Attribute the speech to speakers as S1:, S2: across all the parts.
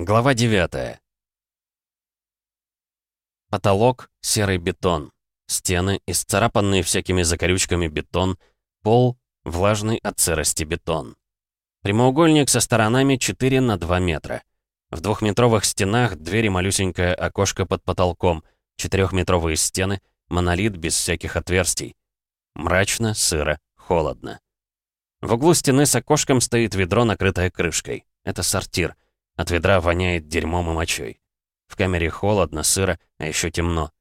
S1: Глава 9 Потолок — серый бетон. Стены — исцарапанный всякими закорючками бетон. Пол — влажный от сырости бетон. Прямоугольник со сторонами 4 на 2 метра. В двухметровых стенах двери малюсенькое окошко под потолком, четырехметровые стены, монолит без всяких отверстий. Мрачно, сыро, холодно. В углу стены с окошком стоит ведро, накрытое крышкой. Это сортир — от ведра воняет дерьмом и мочой. В камере холодно, сыро, а еще темно.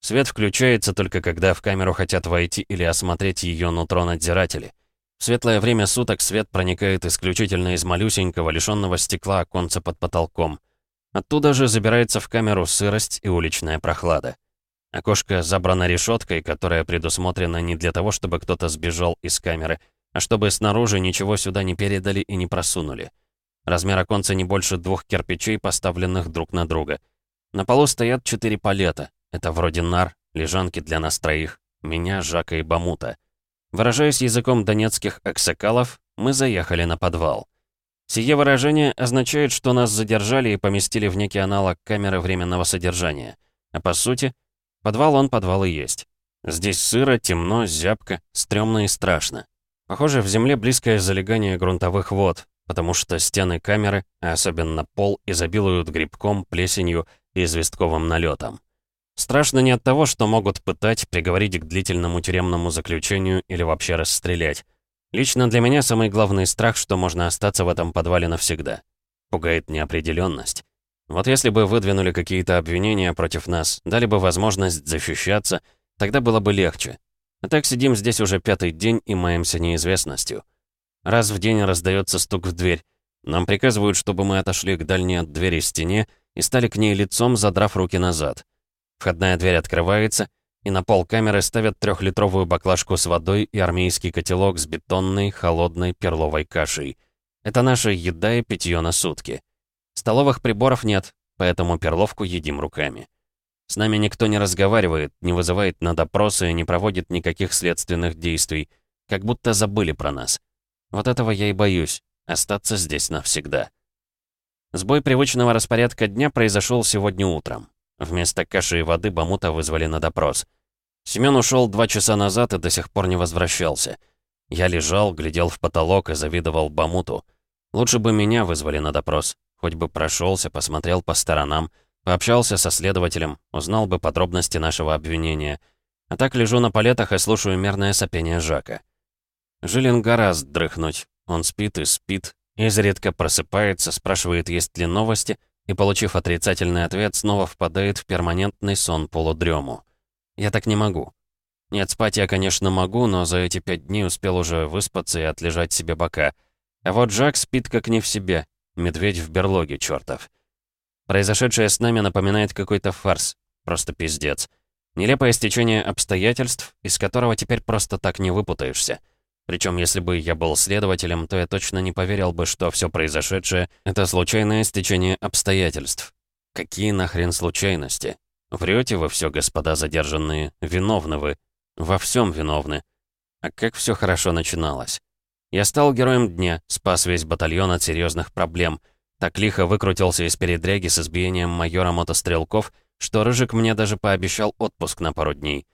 S1: Свет включается только когда в камеру хотят войти или осмотреть ее нутро надзиратели. В светлое время суток свет проникает исключительно из малюсенького, лишенного стекла оконца под потолком. Оттуда же забирается в камеру сырость и уличная прохлада. Окошко забрано решеткой, которая предусмотрена не для того, чтобы кто-то сбежал из камеры, а чтобы снаружи ничего сюда не передали и не просунули. Размер оконца не больше двух кирпичей, поставленных друг на друга. На полу стоят четыре палета. Это вроде нар, лежанки для нас троих. Меня, Жака и Бамута. Выражаясь языком донецких аксакалов, мы заехали на подвал. Сие выражение означает, что нас задержали и поместили в некий аналог камеры временного содержания. А по сути, подвал он подвал и есть. Здесь сыро, темно, зябко, стрёмно и страшно. Похоже, в земле близкое залегание грунтовых вод, потому что стены камеры, а особенно пол, изобилуют грибком, плесенью и известковым налетом. Страшно не от того, что могут пытать, приговорить к длительному тюремному заключению или вообще расстрелять. Лично для меня самый главный страх, что можно остаться в этом подвале навсегда. Пугает неопределенность. Вот если бы выдвинули какие-то обвинения против нас, дали бы возможность защищаться, тогда было бы легче. А так сидим здесь уже пятый день и маемся неизвестностью. Раз в день раздается стук в дверь. Нам приказывают, чтобы мы отошли к дальней от двери стене и стали к ней лицом, задрав руки назад. Входная дверь открывается, и на пол камеры ставят трехлитровую баклажку с водой и армейский котелок с бетонной, холодной перловой кашей. Это наша еда и питье на сутки. Столовых приборов нет, поэтому перловку едим руками. С нами никто не разговаривает, не вызывает на допросы и не проводит никаких следственных действий, как будто забыли про нас. Вот этого я и боюсь. Остаться здесь навсегда. Сбой привычного распорядка дня произошел сегодня утром. Вместо каши и воды Бамута вызвали на допрос. Семён ушел два часа назад и до сих пор не возвращался. Я лежал, глядел в потолок и завидовал Бамуту. Лучше бы меня вызвали на допрос. Хоть бы прошелся, посмотрел по сторонам, пообщался со следователем, узнал бы подробности нашего обвинения. А так лежу на палетах и слушаю мерное сопение Жака. Жилин гораздо дрыхнуть. Он спит и спит, изредка просыпается, спрашивает, есть ли новости, и, получив отрицательный ответ, снова впадает в перманентный сон-полудрему. Я так не могу. Нет, спать я, конечно, могу, но за эти пять дней успел уже выспаться и отлежать себе бока. А вот Жак спит как не в себе. Медведь в берлоге, чертов. Произошедшее с нами напоминает какой-то фарс. Просто пиздец. Нелепое стечение обстоятельств, из которого теперь просто так не выпутаешься. Причем, если бы я был следователем, то я точно не поверил бы, что все произошедшее — это случайное стечение обстоятельств. Какие нахрен случайности? Врете вы все, господа задержанные, виновны вы. Во всем виновны. А как все хорошо начиналось. Я стал героем дня, спас весь батальон от серьезных проблем. Так лихо выкрутился из передряги с избиением майора мотострелков, что Рыжик мне даже пообещал отпуск на пару дней.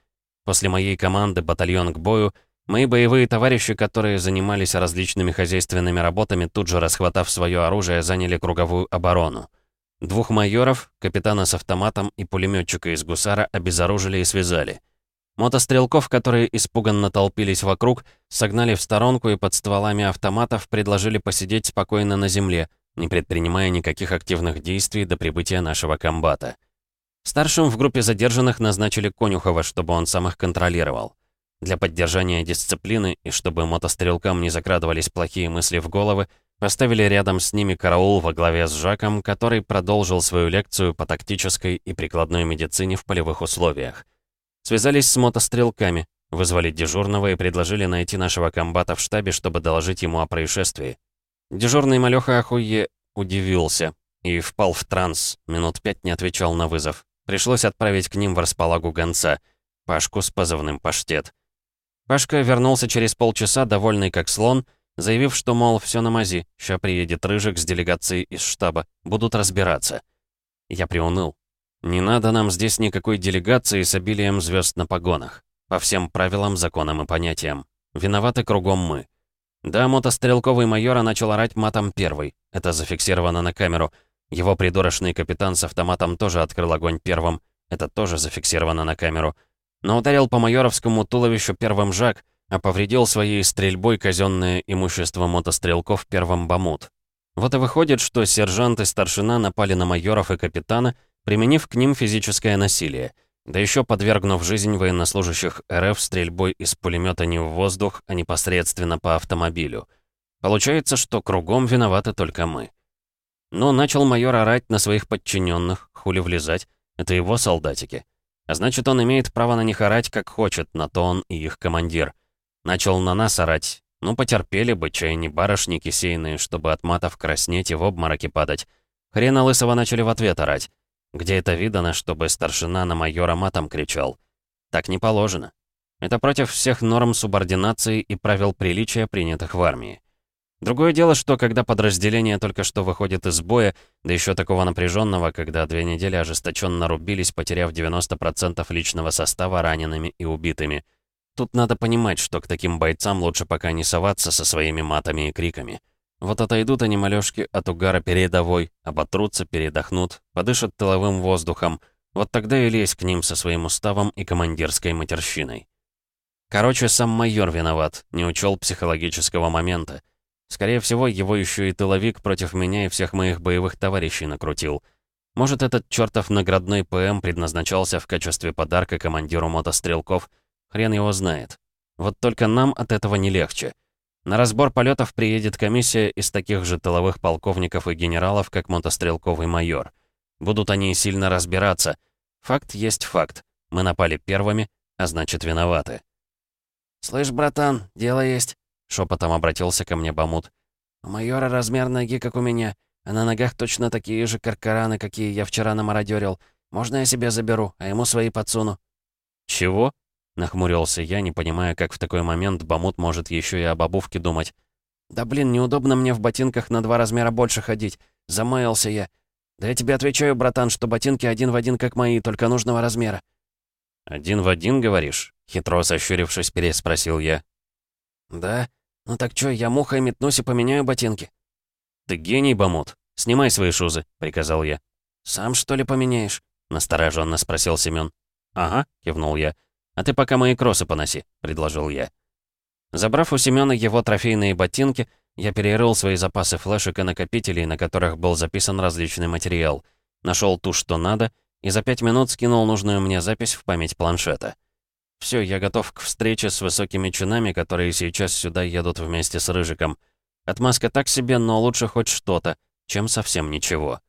S1: После моей команды «Батальон к бою» Мои боевые товарищи, которые занимались различными хозяйственными работами, тут же расхватав свое оружие, заняли круговую оборону. Двух майоров, капитана с автоматом и пулеметчика из гусара обезоружили и связали. Мотострелков, которые испуганно толпились вокруг, согнали в сторонку и под стволами автоматов предложили посидеть спокойно на земле, не предпринимая никаких активных действий до прибытия нашего комбата. Старшим в группе задержанных назначили Конюхова, чтобы он сам их контролировал. Для поддержания дисциплины и чтобы мотострелкам не закрадывались плохие мысли в головы, поставили рядом с ними караул во главе с Жаком, который продолжил свою лекцию по тактической и прикладной медицине в полевых условиях. Связались с мотострелками, вызвали дежурного и предложили найти нашего комбата в штабе, чтобы доложить ему о происшествии. Дежурный малёха охуе удивился и впал в транс, минут пять не отвечал на вызов. Пришлось отправить к ним в располагу гонца, Пашку с позывным «Паштет». Пашка вернулся через полчаса, довольный как слон, заявив, что, мол, все на мази, ща приедет Рыжик с делегацией из штаба, будут разбираться. Я приуныл. Не надо нам здесь никакой делегации с обилием звезд на погонах. По всем правилам, законам и понятиям. Виноваты кругом мы. Да, мотострелковый майора начал орать матом первый. Это зафиксировано на камеру. Его придурочный капитан с автоматом тоже открыл огонь первым. Это тоже зафиксировано на камеру. Но ударил по майоровскому туловищу первым Жак, а повредил своей стрельбой казенное имущество мотострелков первым Бамут. Вот и выходит, что сержант и старшина напали на майоров и капитана, применив к ним физическое насилие, да еще подвергнув жизнь военнослужащих РФ стрельбой из пулемета не в воздух, а непосредственно по автомобилю. Получается, что кругом виноваты только мы. Но начал майор орать на своих подчиненных, хули влезать, это его солдатики. А значит, он имеет право на них орать, как хочет, на то он и их командир. Начал на нас орать. Ну, потерпели бы, чай не барышни кисейные, чтобы от матов краснеть и в обмороки падать. Хрена лысого начали в ответ орать. Где это видано, чтобы старшина на майора матом кричал? Так не положено. Это против всех норм субординации и правил приличия, принятых в армии. Другое дело, что когда подразделение только что выходит из боя, да еще такого напряженного, когда две недели ожесточенно рубились, потеряв 90% личного состава ранеными и убитыми. Тут надо понимать, что к таким бойцам лучше пока не соваться со своими матами и криками. Вот отойдут они, малёшки, от угара передовой, оботрутся, передохнут, подышат тыловым воздухом. Вот тогда и лезь к ним со своим уставом и командирской матерщиной. Короче, сам майор виноват, не учел психологического момента. Скорее всего, его еще и тыловик против меня и всех моих боевых товарищей накрутил. Может, этот чертов наградной ПМ предназначался в качестве подарка командиру мотострелков? Хрен его знает. Вот только нам от этого не легче. На разбор полетов приедет комиссия из таких же тыловых полковников и генералов, как мотострелковый майор. Будут они сильно разбираться. Факт есть факт. Мы напали первыми, а значит виноваты.
S2: «Слышь, братан, дело есть», Шепотом обратился ко мне Бамут. «У майора размер ноги, как у меня, а на ногах точно такие же каркараны, какие я вчера намародерил. Можно я себе заберу, а ему свои подсуну?»
S1: «Чего?» — нахмурился я, не понимая, как в такой момент Бамут может еще и об обувке думать.
S2: «Да блин, неудобно мне в ботинках на два размера больше ходить. Замаялся я. Да я тебе отвечаю, братан, что ботинки один в один, как мои, только нужного размера».
S1: «Один в один, говоришь?» — хитро сощурившись, переспросил я.
S2: «Да? «Ну так чё, я мухой метнусь и поменяю ботинки?»
S1: «Ты гений, Бамут. Снимай свои шузы», — приказал я.
S2: «Сам, что ли, поменяешь?»
S1: — настороженно спросил Семён. «Ага», — кивнул я. «А ты пока мои кроссы поноси», — предложил я. Забрав у Семёна его трофейные ботинки, я перерыл свои запасы флешек и накопителей, на которых был записан различный материал. Нашел ту, что надо, и за пять минут скинул нужную мне запись в память планшета. Все, я готов к встрече с высокими чинами, которые сейчас сюда едут вместе с Рыжиком. Отмазка так себе, но лучше хоть что-то, чем совсем ничего.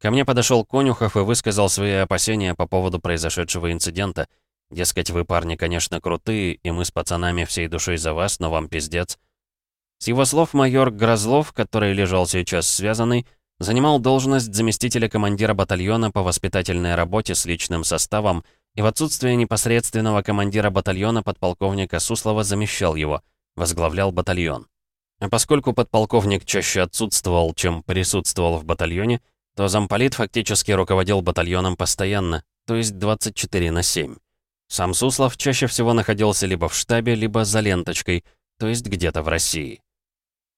S1: Ко мне подошел Конюхов и высказал свои опасения по поводу произошедшего инцидента. Дескать, вы, парни, конечно, крутые, и мы с пацанами всей душой за вас, но вам пиздец. С его слов майор Грозлов, который лежал сейчас связанный, занимал должность заместителя командира батальона по воспитательной работе с личным составом и в отсутствие непосредственного командира батальона подполковника Суслова замещал его, возглавлял батальон. А поскольку подполковник чаще отсутствовал, чем присутствовал в батальоне, то замполит фактически руководил батальоном постоянно, то есть 24 на 7. Сам Суслов чаще всего находился либо в штабе, либо за ленточкой, то есть где-то в России.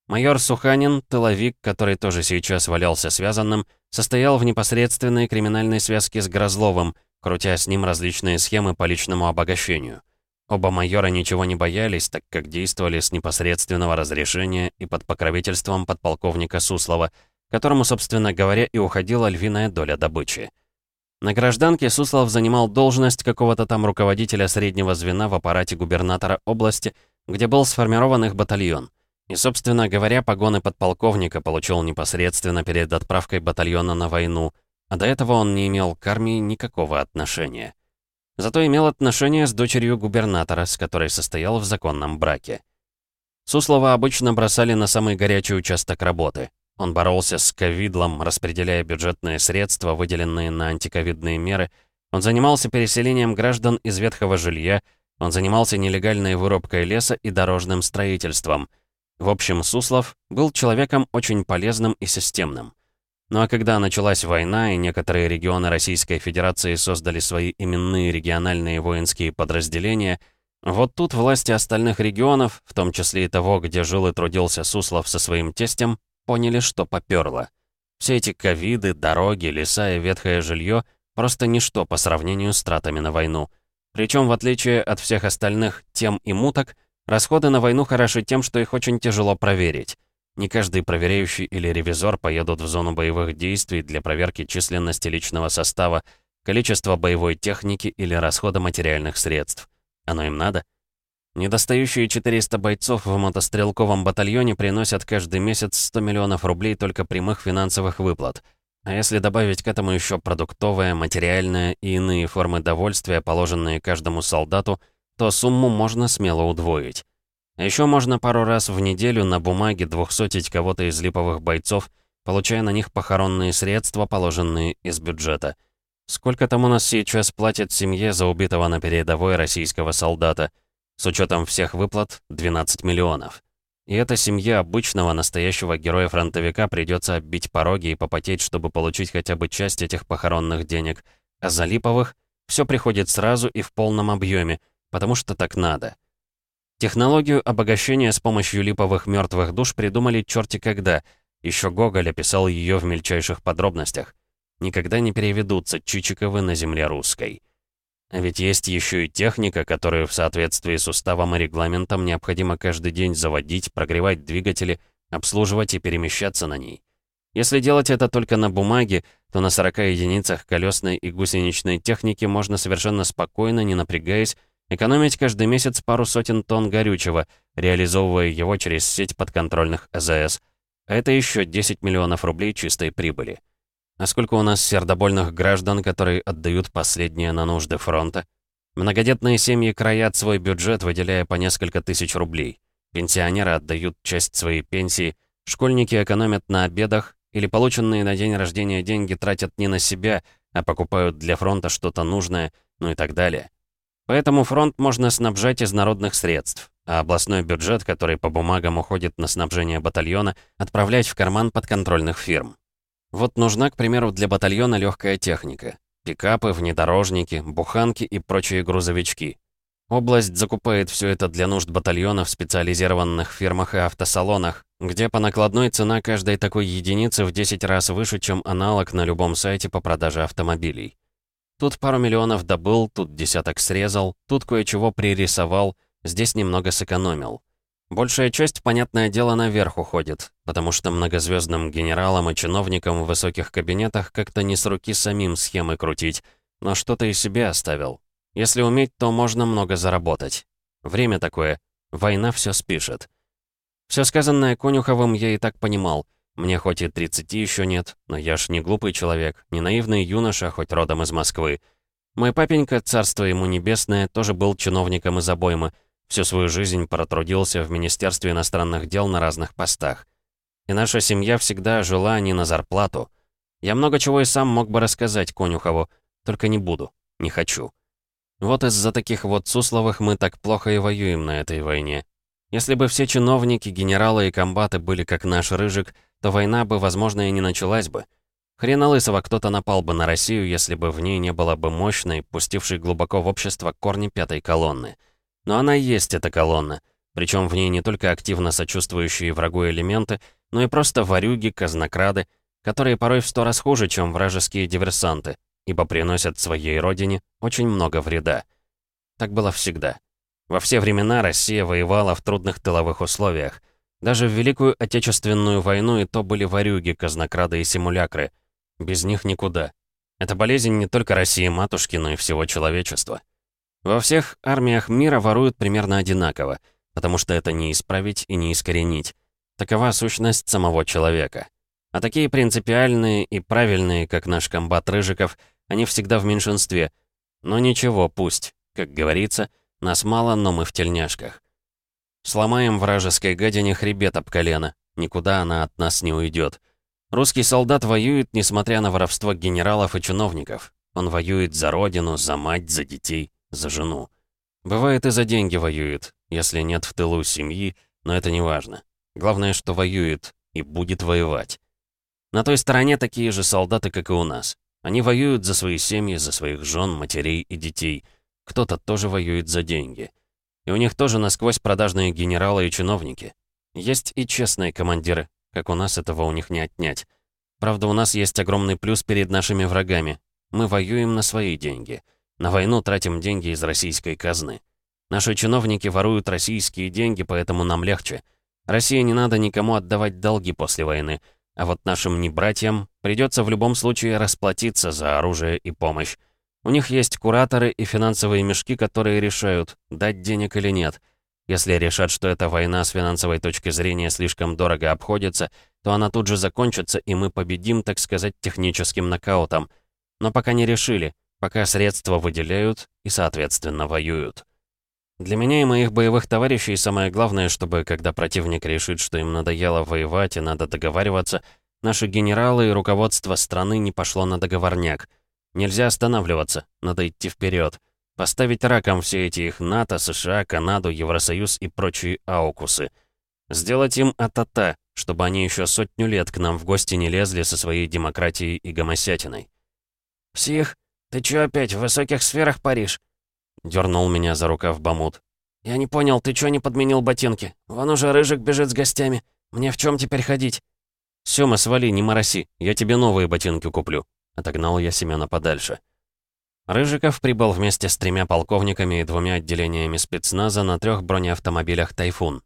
S1: Майор Суханин, тыловик, который тоже сейчас валялся связанным, состоял в непосредственной криминальной связке с Грозловым, крутя с ним различные схемы по личному обогащению. Оба майора ничего не боялись, так как действовали с непосредственного разрешения и под покровительством подполковника Суслова, которому, собственно говоря, и уходила львиная доля добычи. На гражданке Суслов занимал должность какого-то там руководителя среднего звена в аппарате губернатора области, где был сформирован их батальон. И, собственно говоря, погоны подполковника получил непосредственно перед отправкой батальона на войну, а до этого он не имел к армии никакого отношения. Зато имел отношение с дочерью губернатора, с которой состоял в законном браке. Суслова обычно бросали на самый горячий участок работы. Он боролся с ковидлом, распределяя бюджетные средства, выделенные на антиковидные меры. Он занимался переселением граждан из ветхого жилья, он занимался нелегальной вырубкой леса и дорожным строительством. В общем, Суслов был человеком очень полезным и системным. Ну а когда началась война, и некоторые регионы Российской Федерации создали свои именные региональные воинские подразделения, вот тут власти остальных регионов, в том числе и того, где жил и трудился Суслов со своим тестем, поняли, что попёрло. Все эти ковиды, дороги, леса и ветхое жилье просто ничто по сравнению с тратами на войну. Причем, в отличие от всех остальных тем и муток, расходы на войну хороши тем, что их очень тяжело проверить. Не каждый проверяющий или ревизор поедут в зону боевых действий для проверки численности личного состава, количества боевой техники или расхода материальных средств. Оно им надо? Недостающие 400 бойцов в мотострелковом батальоне приносят каждый месяц 100 миллионов рублей только прямых финансовых выплат. А если добавить к этому еще продуктовое, материальное и иные формы довольствия, положенные каждому солдату, то сумму можно смело удвоить. А еще можно пару раз в неделю на бумаге двухсотить кого-то из липовых бойцов, получая на них похоронные средства, положенные из бюджета. Сколько там у нас сейчас платят семье за убитого на передовой российского солдата? С учетом всех выплат — 12 миллионов. И эта семья обычного настоящего героя-фронтовика придется оббить пороги и попотеть, чтобы получить хотя бы часть этих похоронных денег. А за липовых все приходит сразу и в полном объеме, потому что так надо. Технологию обогащения с помощью липовых мертвых душ придумали черти когда. Еще Гоголь описал ее в мельчайших подробностях. Никогда не переведутся Чичиковы на земле русской. А ведь есть еще и техника, которую в соответствии с уставом и регламентом необходимо каждый день заводить, прогревать двигатели, обслуживать и перемещаться на ней. Если делать это только на бумаге, то на 40 единицах колесной и гусеничной техники можно совершенно спокойно, не напрягаясь, Экономить каждый месяц пару сотен тонн горючего, реализовывая его через сеть подконтрольных АЗС. Это еще 10 миллионов рублей чистой прибыли. А сколько у нас сердобольных граждан, которые отдают последнее на нужды фронта? Многодетные семьи краят свой бюджет, выделяя по несколько тысяч рублей. Пенсионеры отдают часть своей пенсии, школьники экономят на обедах или полученные на день рождения деньги тратят не на себя, а покупают для фронта что-то нужное, ну и так далее. Поэтому фронт можно снабжать из народных средств, а областной бюджет, который по бумагам уходит на снабжение батальона, отправлять в карман подконтрольных фирм. Вот нужна, к примеру, для батальона легкая техника. Пикапы, внедорожники, буханки и прочие грузовички. Область закупает все это для нужд батальона в специализированных фирмах и автосалонах, где по накладной цена каждой такой единицы в 10 раз выше, чем аналог на любом сайте по продаже автомобилей. Тут пару миллионов добыл, тут десяток срезал, тут кое-чего пририсовал, здесь немного сэкономил. Большая часть, понятное дело, наверх уходит, потому что многозвездным генералам и чиновникам в высоких кабинетах как-то не с руки самим схемы крутить, но что-то и себе оставил. Если уметь, то можно много заработать. Время такое. Война все спишет. Все сказанное Конюховым я и так понимал — мне хоть и 30 еще нет, но я ж не глупый человек, не наивный юноша, хоть родом из Москвы. Мой папенька, царство ему небесное, тоже был чиновником из обоймы, всю свою жизнь протрудился в Министерстве иностранных дел на разных постах. И наша семья всегда жила не на зарплату. Я много чего и сам мог бы рассказать Конюхову, только не буду, не хочу. Вот из-за таких вот Сусловых мы так плохо и воюем на этой войне. Если бы все чиновники, генералы и комбаты были как наш Рыжик, то война бы, возможно, и не началась бы. Хрена лысого кто-то напал бы на Россию, если бы в ней не было бы мощной, пустившей глубоко в общество корни пятой колонны. Но она есть эта колонна. Причем в ней не только активно сочувствующие врагу элементы, но и просто ворюги, казнокрады, которые порой в сто раз хуже, чем вражеские диверсанты, ибо приносят своей родине очень много вреда. Так было всегда. Во все времена Россия воевала в трудных тыловых условиях — даже в Великую Отечественную войну и то были ворюги, казнокрады и симулякры. Без них никуда. Это болезнь не только России-матушки, но и всего человечества. Во всех армиях мира воруют примерно одинаково, потому что это не исправить и не искоренить. Такова сущность самого человека. А такие принципиальные и правильные, как наш комбат Рыжиков, они всегда в меньшинстве. Но ничего, пусть. Как говорится, нас мало, но мы в тельняшках. Сломаем вражеской гадине хребет об колено. Никуда она от нас не уйдет. Русский солдат воюет, несмотря на воровство генералов и чиновников. Он воюет за родину, за мать, за детей, за жену. Бывает и за деньги воюет, если нет в тылу семьи, но это не важно. Главное, что воюет и будет воевать. На той стороне такие же солдаты, как и у нас. Они воюют за свои семьи, за своих жен, матерей и детей. Кто-то тоже воюет за деньги. И у них тоже насквозь продажные генералы и чиновники. Есть и честные командиры, как у нас этого у них не отнять. Правда, у нас есть огромный плюс перед нашими врагами. Мы воюем на свои деньги. На войну тратим деньги из российской казны. Наши чиновники воруют российские деньги, поэтому нам легче. России не надо никому отдавать долги после войны. А вот нашим небратьям придется в любом случае расплатиться за оружие и помощь. У них есть кураторы и финансовые мешки, которые решают, дать денег или нет. Если решат, что эта война с финансовой точки зрения слишком дорого обходится, то она тут же закончится, и мы победим, так сказать, техническим нокаутом. Но пока не решили, пока средства выделяют и, соответственно, воюют. Для меня и моих боевых товарищей самое главное, чтобы, когда противник решит, что им надоело воевать и надо договариваться, наши генералы и руководство страны не пошло на договорняк. Нельзя останавливаться, надо идти вперед. Поставить раком все эти их НАТО, США, Канаду, Евросоюз и прочие аукусы. Сделать им атата, чтобы они еще сотню лет к нам в гости не лезли со своей демократией и гомосятиной.
S2: «Псих, ты чё опять в высоких сферах паришь?»
S1: Дернул меня за рукав Бамут.
S2: «Я не понял, ты чё не подменил ботинки? Вон уже Рыжик бежит с гостями. Мне в чем теперь ходить?»
S1: «Сёма, свали, не мороси. Я тебе новые ботинки куплю». Отогнал я Семёна подальше. Рыжиков прибыл вместе с тремя полковниками и двумя отделениями спецназа на трех бронеавтомобилях «Тайфун».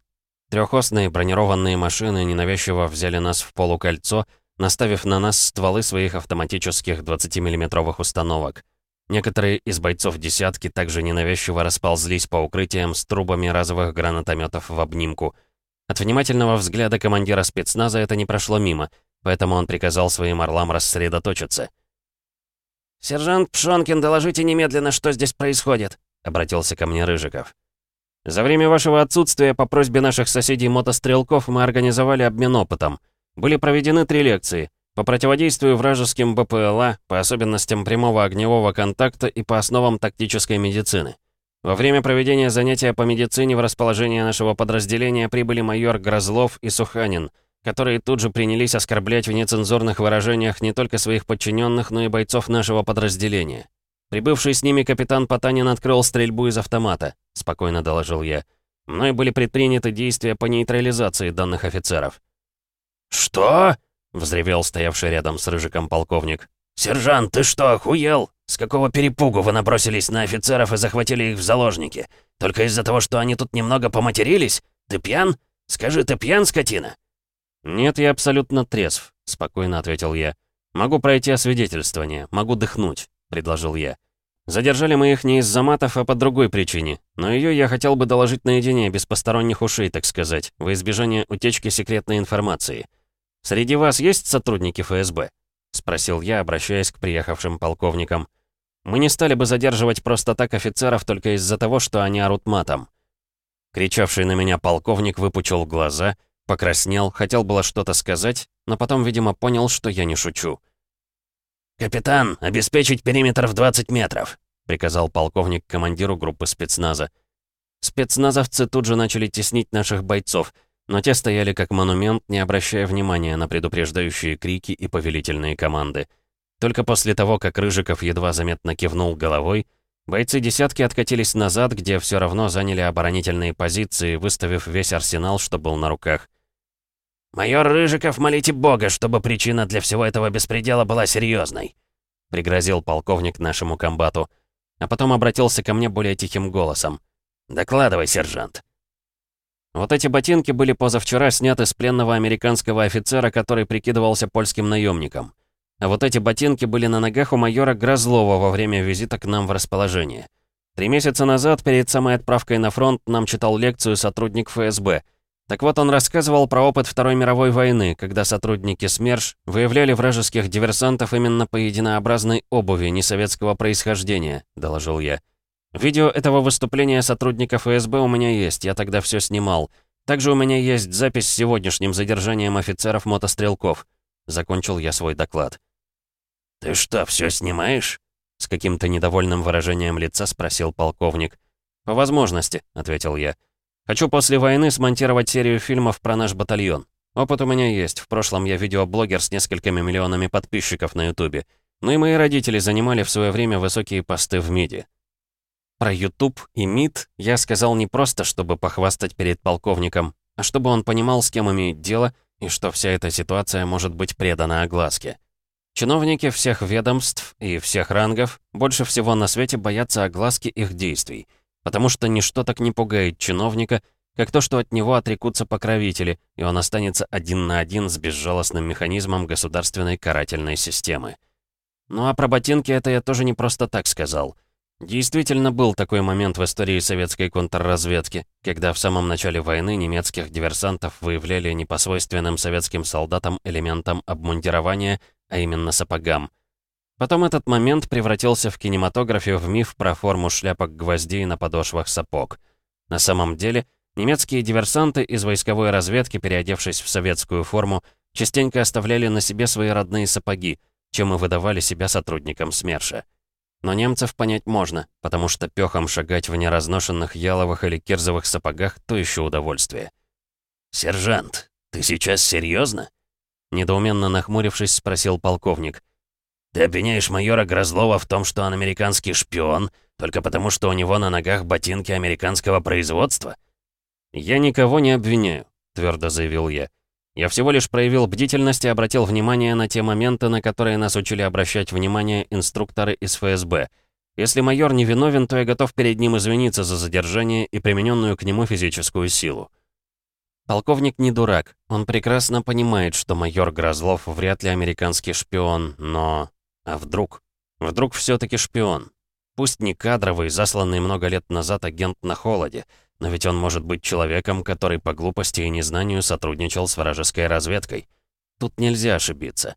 S1: Трехосные бронированные машины ненавязчиво взяли нас в полукольцо, наставив на нас стволы своих автоматических 20-миллиметровых установок. Некоторые из бойцов десятки также ненавязчиво расползлись по укрытиям с трубами разовых гранатометов в обнимку. От внимательного взгляда командира спецназа это не прошло мимо, поэтому он приказал своим орлам рассредоточиться.
S2: «Сержант Пшонкин, доложите немедленно, что здесь происходит», — обратился ко мне Рыжиков.
S1: «За время вашего отсутствия по просьбе наших соседей-мотострелков мы организовали обмен опытом. Были проведены три лекции. По противодействию вражеским БПЛА, по особенностям прямого огневого контакта и по основам тактической медицины. Во время проведения занятия по медицине в расположение нашего подразделения прибыли майор Грозлов и Суханин, которые тут же принялись оскорблять в нецензурных выражениях не только своих подчиненных, но и бойцов нашего подразделения. Прибывший с ними капитан Потанин открыл стрельбу из автомата, спокойно доложил я. Мной были предприняты действия по нейтрализации данных офицеров.
S2: «Что?» Взревел стоявший рядом с Рыжиком полковник. «Сержант, ты что, охуел? С какого перепугу вы набросились на офицеров и захватили их в заложники? Только из-за того, что они тут немного поматерились? Ты пьян? Скажи, ты пьян, скотина?»
S1: «Нет, я абсолютно трезв», — спокойно ответил я. «Могу пройти освидетельствование, могу дыхнуть», — предложил я. «Задержали мы их не из-за матов, а по другой причине. Но ее я хотел бы доложить наедине, без посторонних ушей, так сказать, во избежание утечки секретной информации. «Среди вас есть сотрудники ФСБ?» — спросил я, обращаясь к приехавшим полковникам. «Мы не стали бы задерживать просто так офицеров только из-за того, что они орут матом». Кричавший на меня полковник выпучил глаза, покраснел, хотел было что-то сказать, но потом, видимо, понял, что я не шучу.
S2: «Капитан, обеспечить периметр в 20 метров», — приказал полковник командиру группы спецназа.
S1: Спецназовцы тут же начали теснить наших бойцов — но те стояли как монумент, не обращая внимания на предупреждающие крики и повелительные команды. Только после того, как Рыжиков едва заметно кивнул головой, бойцы десятки откатились назад, где все равно заняли оборонительные позиции, выставив весь арсенал, что был на руках.
S2: «Майор Рыжиков, молите Бога, чтобы причина для всего этого беспредела была серьезной», пригрозил полковник нашему комбату, а потом обратился ко мне более тихим голосом. «Докладывай, сержант».
S1: Вот эти ботинки были позавчера сняты с пленного американского офицера, который прикидывался польским наемником. А вот эти ботинки были на ногах у майора Грозлова во время визита к нам в расположение. Три месяца назад, перед самой отправкой на фронт, нам читал лекцию сотрудник ФСБ. Так вот, он рассказывал про опыт Второй мировой войны, когда сотрудники СМЕРШ выявляли вражеских диверсантов именно по единообразной обуви несоветского происхождения, доложил я. Видео этого выступления сотрудников ФСБ у меня есть, я тогда все снимал. Также у меня есть запись с сегодняшним задержанием офицеров-мотострелков. Закончил я свой доклад.
S2: «Ты что, все снимаешь?»
S1: С каким-то недовольным выражением лица спросил полковник. «По возможности», — ответил я. Хочу после войны смонтировать серию фильмов про наш батальон. Опыт у меня есть. В прошлом я видеоблогер с несколькими миллионами подписчиков на Ютубе. Ну и мои родители занимали в свое время высокие посты в МИДе. Про YouTube и МИД я сказал не просто, чтобы похвастать перед полковником, а чтобы он понимал, с кем имеет дело, и что вся эта ситуация может быть предана огласке. Чиновники всех ведомств и всех рангов больше всего на свете боятся огласки их действий, потому что ничто так не пугает чиновника, как то, что от него отрекутся покровители, и он останется один на один с безжалостным механизмом государственной карательной системы. Ну а про ботинки это я тоже не просто так сказал. Действительно был такой момент в истории советской контрразведки, когда в самом начале войны немецких диверсантов выявляли не по свойственным советским солдатам элементам обмундирования, а именно сапогам. Потом этот момент превратился в кинематографе в миф про форму шляпок-гвоздей на подошвах сапог. На самом деле, немецкие диверсанты из войсковой разведки, переодевшись в советскую форму, частенько оставляли на себе свои родные сапоги, чем и выдавали себя сотрудникам СМЕРШа. Но немцев понять можно, потому что пёхом шагать в неразношенных яловых или кирзовых сапогах — то еще удовольствие.
S2: «Сержант, ты сейчас серьезно?
S1: Недоуменно нахмурившись, спросил полковник.
S2: «Ты обвиняешь майора Грозлова в том, что он американский шпион, только потому что у него на ногах ботинки американского производства?»
S1: «Я никого не обвиняю», — твердо заявил я. Я всего лишь проявил бдительность и обратил внимание на те моменты, на которые нас учили обращать внимание инструкторы из ФСБ. Если майор не виновен, то я готов перед ним извиниться за задержание и примененную к нему физическую силу. Полковник не дурак. Он прекрасно понимает, что майор Грозлов вряд ли американский шпион, но... А вдруг? Вдруг все таки шпион? Пусть не кадровый, засланный много лет назад агент на холоде — но ведь он может быть человеком, который по глупости и незнанию сотрудничал с вражеской разведкой. Тут нельзя ошибиться.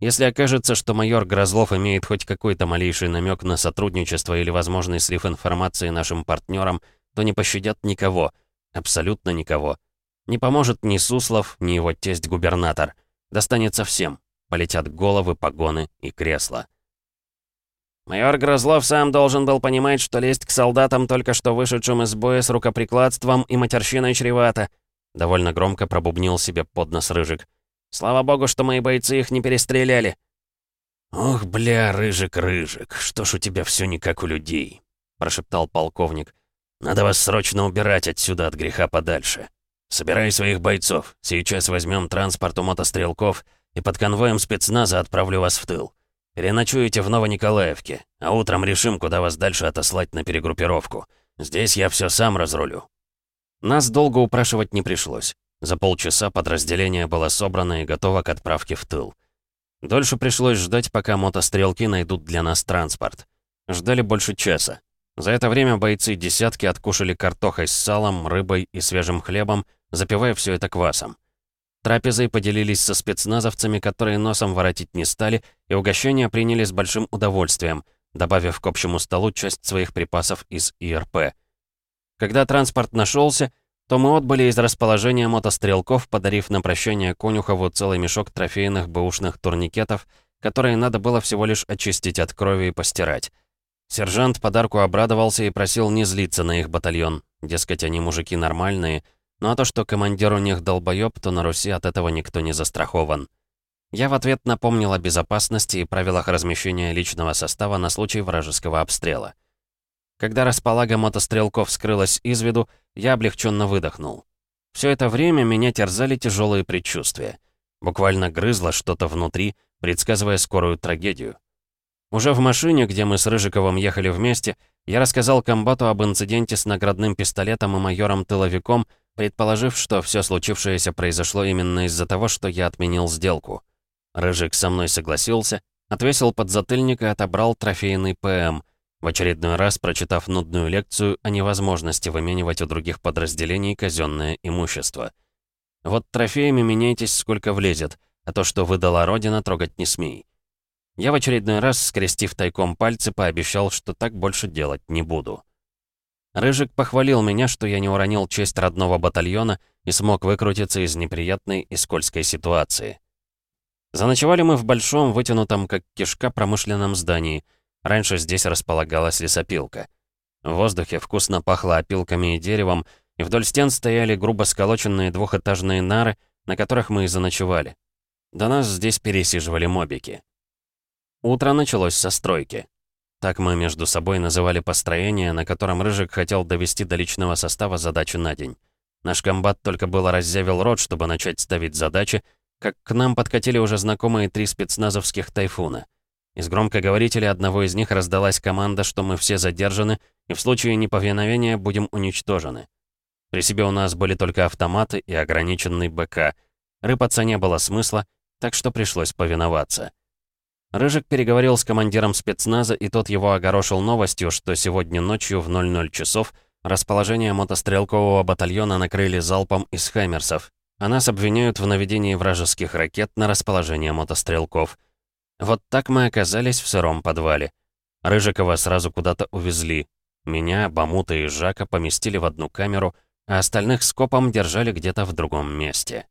S1: Если окажется, что майор Грозлов имеет хоть какой-то малейший намек на сотрудничество или возможный слив информации нашим партнерам, то не пощадят никого. Абсолютно никого. Не поможет ни Суслов, ни его тесть-губернатор. Достанется всем. Полетят головы, погоны и кресла.
S2: Майор Грозлов сам должен был понимать, что лезть к солдатам, только что вышедшим из боя с рукоприкладством и матерщиной чревато.
S1: Довольно громко пробубнил себе под нос Рыжик.
S2: Слава богу, что мои бойцы их не перестреляли.
S3: «Ох, бля, Рыжик, Рыжик, что ж у тебя все не как у людей?» прошептал полковник. «Надо вас срочно убирать отсюда от греха подальше. Собирай своих бойцов. Сейчас возьмем транспорт у мотострелков и под конвоем спецназа отправлю вас в тыл. Переночуете в Новониколаевке, а утром решим, куда вас дальше отослать на перегруппировку. Здесь я все сам разрулю».
S1: Нас долго упрашивать не пришлось. За полчаса подразделение было собрано и готово к отправке в тыл. Дольше пришлось ждать, пока мотострелки найдут для нас транспорт. Ждали больше часа. За это время бойцы десятки откушали картохой с салом, рыбой и свежим хлебом, запивая все это квасом. Трапезой поделились со спецназовцами, которые носом воротить не стали, и угощения приняли с большим удовольствием, добавив к общему столу часть своих припасов из ИРП. Когда транспорт нашелся, то мы отбыли из расположения мотострелков, подарив на прощание Конюхову целый мешок трофейных бэушных турникетов, которые надо было всего лишь очистить от крови и постирать. Сержант подарку обрадовался и просил не злиться на их батальон. Дескать, они мужики нормальные, ну а то, что командир у них долбоёб, то на Руси от этого никто не застрахован. Я в ответ напомнил о безопасности и правилах размещения личного состава на случай вражеского обстрела. Когда располага мотострелков скрылась из виду, я облегченно выдохнул. Все это время меня терзали тяжелые предчувствия. Буквально грызло что-то внутри, предсказывая скорую трагедию. Уже в машине, где мы с Рыжиковым ехали вместе, я рассказал комбату об инциденте с наградным пистолетом и майором-тыловиком, предположив, что все случившееся произошло именно из-за того, что я отменил сделку. Рыжик со мной согласился, отвесил подзатыльник и отобрал трофейный ПМ, в очередной раз прочитав нудную лекцию о невозможности выменивать у других подразделений казенное имущество. Вот трофеями меняйтесь сколько влезет, а то, что выдала Родина, трогать не смей. Я в очередной раз, скрестив тайком пальцы, пообещал, что так больше делать не буду. Рыжик похвалил меня, что я не уронил честь родного батальона и смог выкрутиться из неприятной и скользкой ситуации. Заночевали мы в большом, вытянутом как кишка промышленном здании. Раньше здесь располагалась лесопилка. В воздухе вкусно пахло опилками и деревом, и вдоль стен стояли грубо сколоченные двухэтажные нары, на которых мы и заночевали. До нас здесь пересиживали мобики. Утро началось со стройки. Так мы между собой называли построение, на котором Рыжик хотел довести до личного состава задачу на день. Наш комбат только было разъявил рот, чтобы начать ставить задачи, как к нам подкатили уже знакомые три спецназовских «Тайфуна». Из громкоговорителя одного из них раздалась команда, что мы все задержаны и в случае неповиновения будем уничтожены. При себе у нас были только автоматы и ограниченный БК. Рыпаться не было смысла, так что пришлось повиноваться. Рыжик переговорил с командиром спецназа, и тот его огорошил новостью, что сегодня ночью в 00 часов расположение мотострелкового батальона накрыли залпом из «Хаймерсов», а нас обвиняют в наведении вражеских ракет на расположение мотострелков. Вот так мы оказались в сыром подвале. Рыжикова сразу куда-то увезли. Меня, Бамута и Жака поместили в одну камеру, а остальных скопом держали где-то в другом месте.